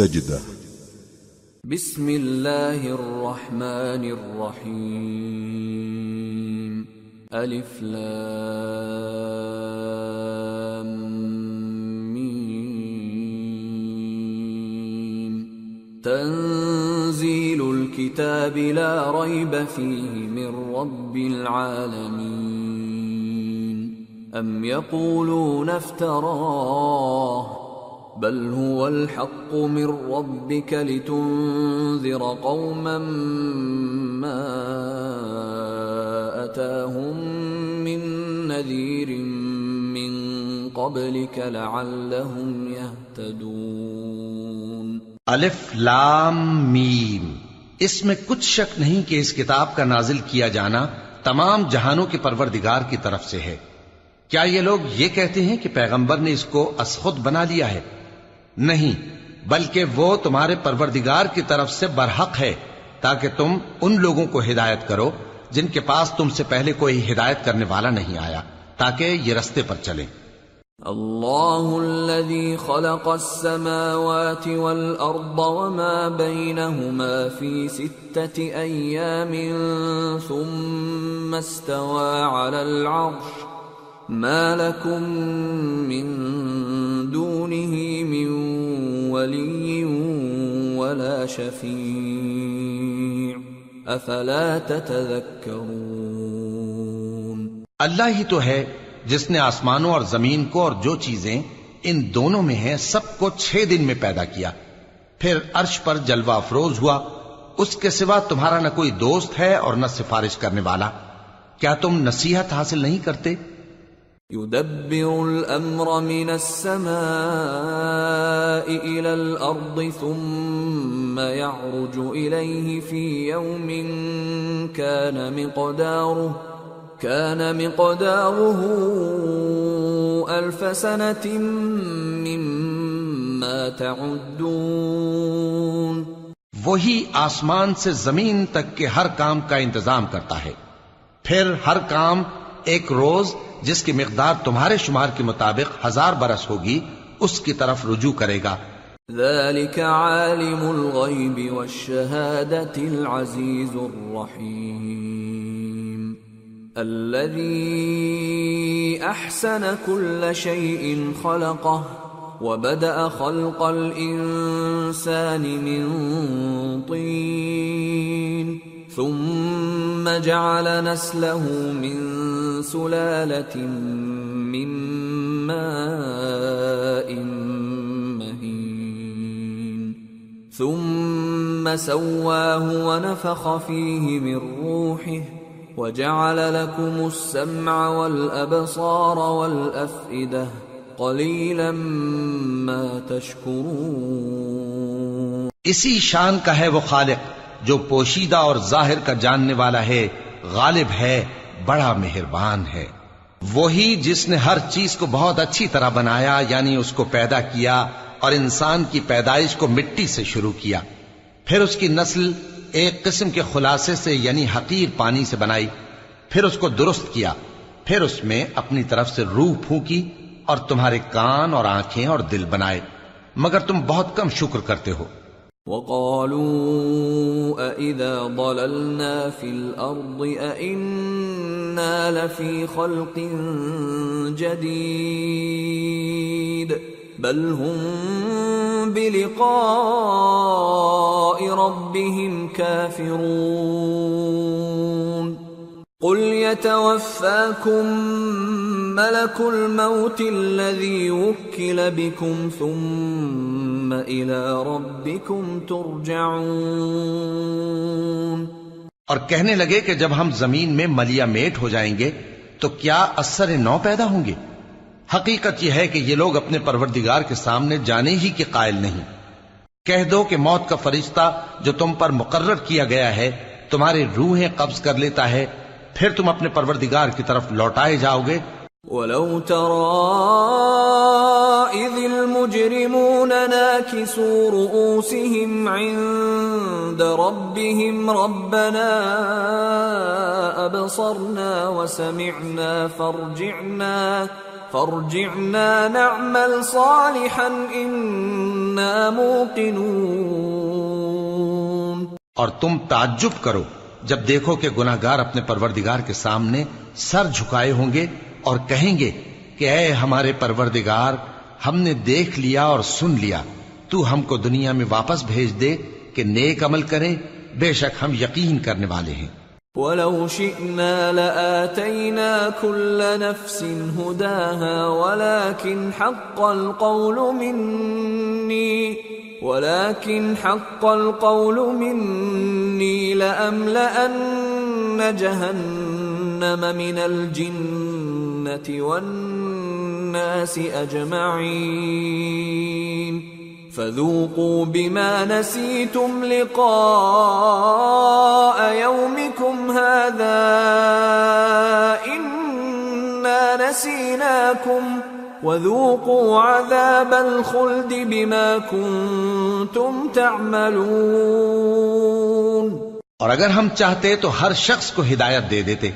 سجدة بسم الله الرحمن الرحيم ألف لام ميم تنزيل الكتاب لا ريب فيه من رب العالمين أم يقولون افتراه بل هو الحق من ربك لتنذر قوما ما أتاهم من نذير من قبلك لعلهم يهتدون. الف لام میم. اس میں کچھ شک نہیں کہ اس کتاب کا نازل کیا جانا تمام جہانوں کے پروردگار کی طرف سے ہے۔ کیا یہ لوگ یہ کہتے ہیں کہ پیغمبر نے اس کو اسخد بنا لیا ہے؟ نہیں، بلکہ وہ تمہارے پروردگار کی طرف سے برحق ہے، تاکہ تم ان لوگوں کو ہدایت کرو جن کے پاس تم سے پہلے کوئی ہدایت کرنے والا نہیں آیا، تاکہ یہ رستے پر چلیں۔ الله الذي خلق السماوات والأرض وما بينهما في ستة أيام ثم استوى على العرش۔ ما لكم من دونه ولي ولا شفيع. أفلا تتذكرون؟ اللہ ہی تو ہے جس نے آسمانوں اور زمین کو اور جو چیزیں ان دونوں میں ہیں سب کو چھ دن میں پیدا کیا۔ پھر عرش پر جلوہ افروز ہوا۔ اس کے سوا تمہارا نہ کوئی دوست ہے اور نہ سفارش کرنے والا۔ کیا تم نصیحت حاصل نہیں کرتے؟ يدبر الأمر من السماء إلى الأرض ثم يعرج إليه في يوم كان مقداره كان مقداره ألف سنة مما تعدون وہی آسمان سے زمین تک کے ہر کام کا انتظام کرتا ہے۔ پھر ہر کام ایک روز جس کی مقدار تمہارے شمار کے مطابق ہزار برس ہوگی، اس کی طرف رجوع کرے گا۔ ذلك عالم الغيب والشهادة العزيز الرحيم الذي أحسن كل شيء خلقه وبدأ خلق الإنسان من طين ثم جعل نسله من سلالة من ماء مهين. ثم سواه ونفخ فيه من روحه وجعل لكم السمع والأبصار والأفئدة قليلا ما تشكرون. اسی شان کا ہے وہ خالق جو پوشیدہ اور ظاہر کا جاننے والا ہے، غالب ہے، بڑا مہربان ہے۔ وہی جس نے ہر چیز کو بہت اچھی طرح بنایا یعنی اس کو پیدا کیا اور انسان کی پیدائش کو مٹی سے شروع کیا۔ پھر اس کی نسل ایک قسم کے خلاصے سے یعنی حقیر پانی سے بنائی۔ پھر اس کو درست کیا۔ پھر اس میں اپنی طرف سے روح پھونکی اور تمہارے کان اور آنکھیں اور دل بنائے۔ مگر تم بہت کم شکر کرتے ہو۔ وقالوا أإذا ضللنا في الأرض أإنا لفي خلق جديد بل هم بلقاء ربهم كافرون قل يتوفاكم ملك الموت الذي وكل بكم ثم إلى ربكم ترجعون. اور کہنے لگے کہ جب ہم زمین میں ملیا میٹ ہو جائیں گے تو کیا اثر نو پیدا ہوں گے؟ حقیقت یہ ہے کہ یہ لوگ اپنے پروردگار کے سامنے جانے ہی کے قائل نہیں۔ کہہ دو کہ موت کا فرشتہ جو تم پر مقرر کیا گیا ہے تمہاری روحیں قبض کر لیتا ہے، پھر تم اپنے پروردگار کی طرف لوٹائے جاؤ گے ولو ترى إذ المجرمون ناكسوا رؤوسهم عند ربهم ربنا أبصرنا وسمعنا فارجعنا فارجعنا نعمل صالحا انا موقنون اور تم تعجب کرو جب دیکھو کہ گناہگار اپنے پروردگار کے سامنے سر جھکائے ہوں گے اور کہیں گے کہ اے ہمارے پروردگار، ہم نے دیکھ لیا اور سن لیا۔ تو ہم کو دنیا میں واپس بھیج دے کہ نیک عمل کریں، بے شک ہم یقین کرنے والے ہیں۔ ولو شئنا لآتينا كل نفس هداها، ولكن حق القول مني، ولكن حق القول مني لأملأن جهنم من الجنة والناس أجمعين فذوقوا بما نسيتم لقاء يومكم هذا إنا نسيناكم وذوقوا عذاب الخلد بما كنتم تعملون اور اگر ہم چاہتے تو ہر شخص کو ہدایت دے دیتے۔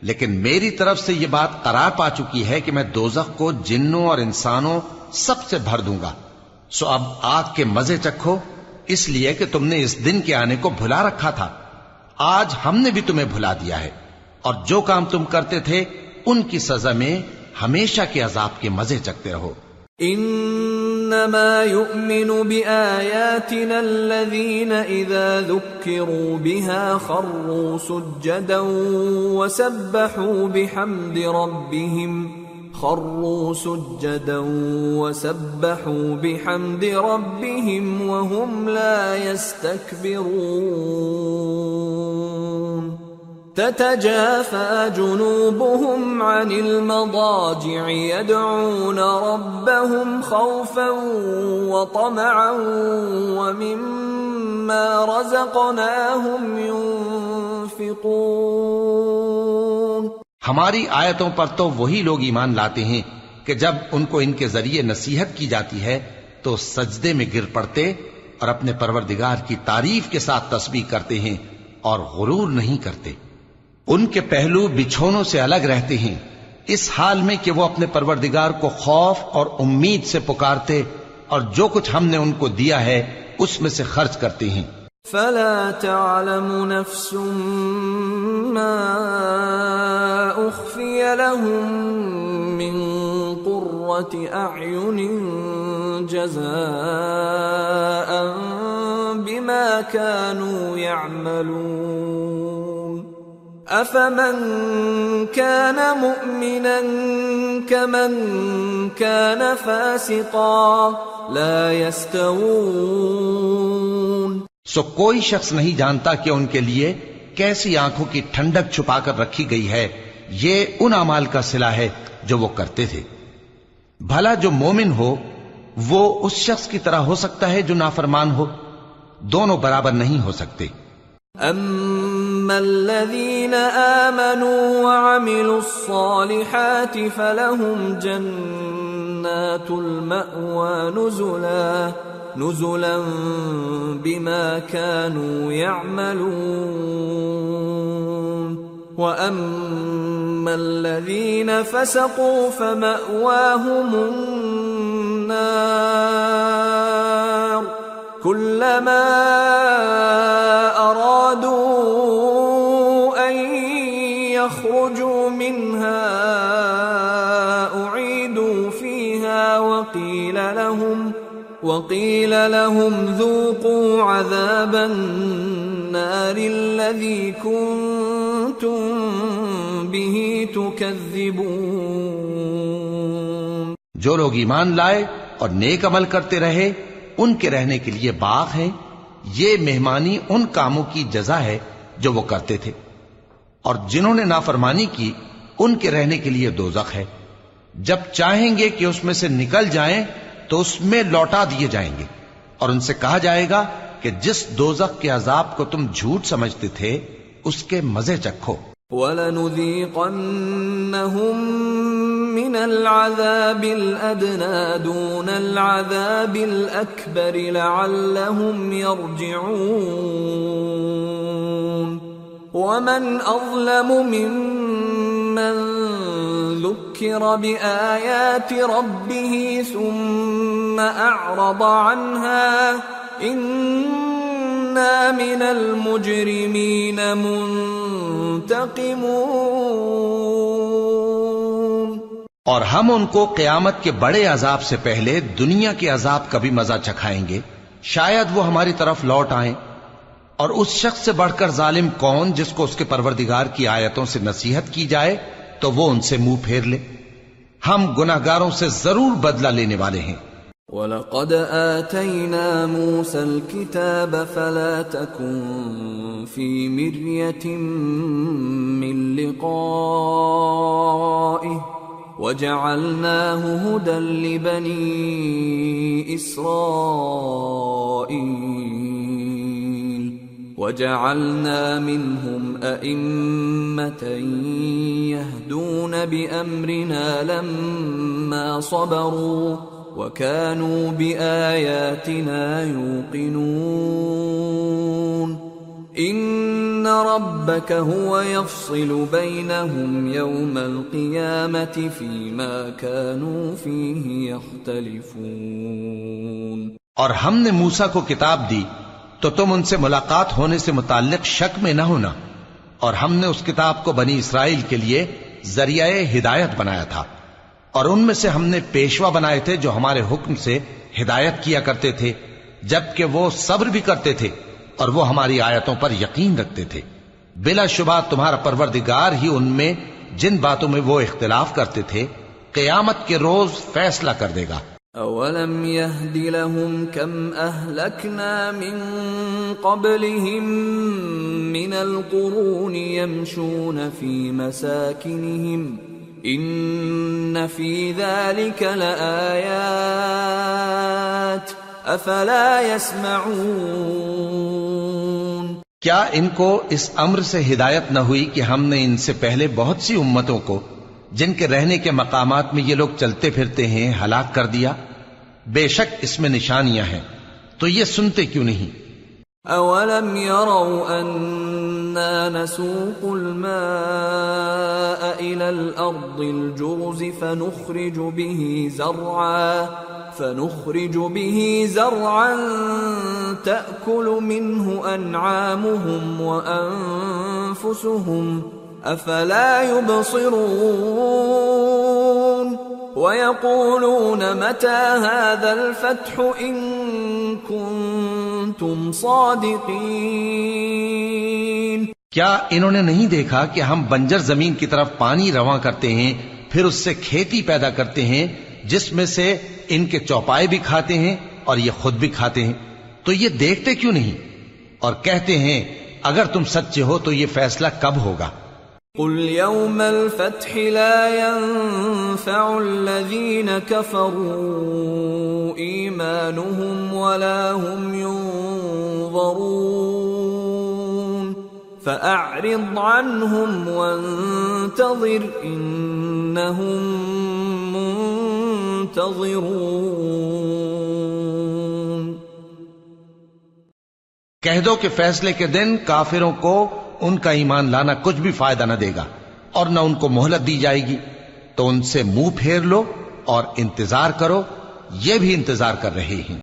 لیکن میری طرف سے یہ بات قرار پا چکی ہے کہ میں دوزخ کو جنوں اور انسانوں سب سے بھر دوں گا۔ سو اب آگ کے مزے چکھو، اس لیے کہ تم نے اس دن کے آنے کو بھلا رکھا تھا۔ آج ہم نے بھی تمہیں بھلا دیا ہے۔ اور جو کام تم کرتے تھے، ان کی سزا میں ہمیشہ کے عذاب کے مزے چکتے رہو۔ انما يؤمن بآياتنا الذين اذا ذكروا بها خروا سجدا وسبحوا بحمد ربهم خروا سجدا وسبحوا بحمد ربهم وهم لا يستكبرون تتجافى جنوبهم عن المضاجع، يدعون ربهم خوفا وطمعا ومما رزقناهم ينفقون۔ ہماری آیتوں پر تو وہی لوگ ایمان لاتے ہیں کہ جب ان کو ان کے ذریعے نصیحت کی جاتی ہے تو سجدے میں گر پڑتے اور اپنے پروردگار کی تعریف کے ساتھ تسبیح کرتے ہیں اور غرور نہیں کرتے۔ ان کے پہلو بچھونوں سے الگ رہتے ہیں۔ اس حال میں کہ وہ اپنے پروردگار کو خوف اور امید سے پکارتے اور جو کچھ ہم نے ان کو دیا ہے، اس میں سے خرچ کرتے ہیں۔ فلا تعلم نفس ما اخفي لهم من قرة اعين جزاء بما كانوا يعملون۔ افمن كان مؤمنا كمن كان فاسقا لا يستوون. سو کوئی شخص نہیں جانتا کہ ان کے لیے کیسی آنکھوں کی ٹھنڈک چھپا کر رکھی گئی ہے یہ ان امال کا صلہ ہے جو وہ کرتے تھے۔ بھلا جو مومن ہو وہ اس شخص کی طرح ہو سکتا ہے جو نافرمان ہو۔ دونوں برابر نہیں ہو سکتے۔ اما الذين امنوا وعملوا الصالحات فلهم جنات المأوى نزلا نزلا بما كانوا يعملون. واما الذين فسقوا فمأواهم النار، كلما ارادوا يخرجوا منها اعيدوا فيها، وقيل لهم وقيل لهم، ذوقوا عذاب النار الذي كنتم به تكذبون. جو لوگ ایمان لائے اور نیک عمل کرتے رہے، ان کے رہنے کے لیے باغ ہے، یہ مہمانی ان کاموں کی جزا ہے جو وہ کرتے تھے۔ اور جنہوں نے نافرمانی کی، ان کے رہنے کے لیے دوزخ ہے۔ جب چاہیں گے کہ اس میں سے نکل جائیں، تو اس میں لوٹا دیے جائیں گے۔ اور ان سے کہا جائے گا کہ جس دوزخ کے عذاب کو تم جھوٹ سمجھتے تھے، اس کے مزے چکھو۔ وَلَنُذِيقَنَّهُم مِّنَ الْعَذَابِ الْأَدْنَى دُونَ الْعَذَابِ الْأَكْبَرِ لَعَلَّهُمْ يَرْجِعُونَ وَمَنْ أَظْلَمُ مِمَّن ذكر بآيات ربه ثم أعرض عنها إنا من المجرمين منتقمون اور ہم ان کو قیامت کے بڑے عذاب سے پہلے دنیا کے عذاب کا بھی مزہ چکھائیں گے۔ شاید وہ ہماری طرف لوٹ آئیں۔ اور اس شخص سے بڑھ کر ظالم کون جس کو اس کے پروردگار کی آیتوں سے نصیحت کی جائے، تو وہ ان سے منہ پھیر لے۔ ہم گناہگاروں سے ضرور بدلہ لینے والے ہیں۔ وَلَقَدْ آتَيْنَا مُوسَى الْكِتَابَ فَلَا تَكُنْ فِي مِرْيَةٍ مِّن لِقَائِهِ وَجَعَلْنَاهُ هُدًى لِبَنِي إِسْرَائِيلَ وَجَعَلْنَا مِنْهُمْ أَئِمَّةً يَهْدُونَ بِأَمْرِنَا لَمَّا صَبَرُوا وَكَانُوا بِآيَاتِنَا يُوقِنُونَ إِنَّ رَبَّكَ هُوَ يَفْصِلُ بَيْنَهُمْ يَوْمَ الْقِيَامَةِ فِيمَا كَانُوا فِيهِ يَخْتَلِفُونَ اور ہم نے موسا کو کتاب دی تو تم ان سے ملاقات ہونے سے متعلق شک میں نہ ہونا۔ اور ہم نے اس کتاب کو بنی اسرائیل کے لیے ذریعہ ہدایت بنایا تھا۔ اور ان میں سے ہم نے پیشوا بنائے تھے جو ہمارے حکم سے ہدایت کیا کرتے تھے، جبکہ وہ صبر بھی کرتے تھے اور وہ ہماری آیتوں پر یقین رکھتے تھے۔ بلا شبہ تمہارا پروردگار ہی ان میں جن باتوں میں وہ اختلاف کرتے تھے، قیامت کے روز فیصلہ کر دے گا۔ أَوَلَمْ يَهْدِ لَهُمْ كَمْ أَهْلَكْنَا مِنْ قَبْلِهِمْ مِنَ الْقُرُونِ يَمْشُونَ فِي مَسَاكِنِهِمْ إِنَّ فِي ذَلِكَ لَآيَاتٍ أَفَلَا يَسْمَعُونَ کیا ان کو اس امر سے ہدایت نہ ہوئی کہ ہم نے ان سے پہلے بہت سی امتوں کو جن کے رہنے کے مقامات میں یہ لوگ چلتے پھرتے ہیں، ہلاک کر دیا۔ بے شک اس میں نشانیاں ہیں۔ تو یہ سنتے کیوں نہیں؟ أَوَلَمْ يَرَوْا أَنَّا نَسُوقُ الْمَاءَ إِلَى الْأَرْضِ الْجُرُزِ فَنُخْرِجُ بِهِ زَرْعًا فَنُخْرِجُ بِهِ زَرْعًا تَأْكُلُ مِنْهُ أَنْعَامُهُمْ وَأَنفُسُهُمْ أَفَلَا يُبْصِرُونَ وَيَقُولُونَ مَتَى هَذَا الْفَتْحُ إِن كُنتُمْ صَادِقِينَ کیا انہوں نے نہیں دیکھا کہ ہم بنجر زمین کی طرف پانی رواں کرتے ہیں، پھر اس سے کھیتی پیدا کرتے ہیں، جس میں سے ان کے چوپائے بھی کھاتے ہیں اور یہ خود بھی کھاتے ہیں۔ تو یہ دیکھتے کیوں نہیں؟ اور کہتے ہیں، اگر تم سچے ہو تو یہ فیصلہ کب ہوگا؟ قل يوم الفتح لا ينفع الذين كفروا إيمانهم ولا هم ينظرون فأعرض عنهم وانتظر إنهم منتظرون کہہ دو کہ فیصلے کے دن کافروں کو ان کا ایمان لانا کچھ بھی فائدہ نہ دے گا اور نہ ان کو مہلت دی جائے گی۔ تو ان سے منہ پھیر لو اور انتظار کرو، یہ بھی انتظار کر رہے ہیں۔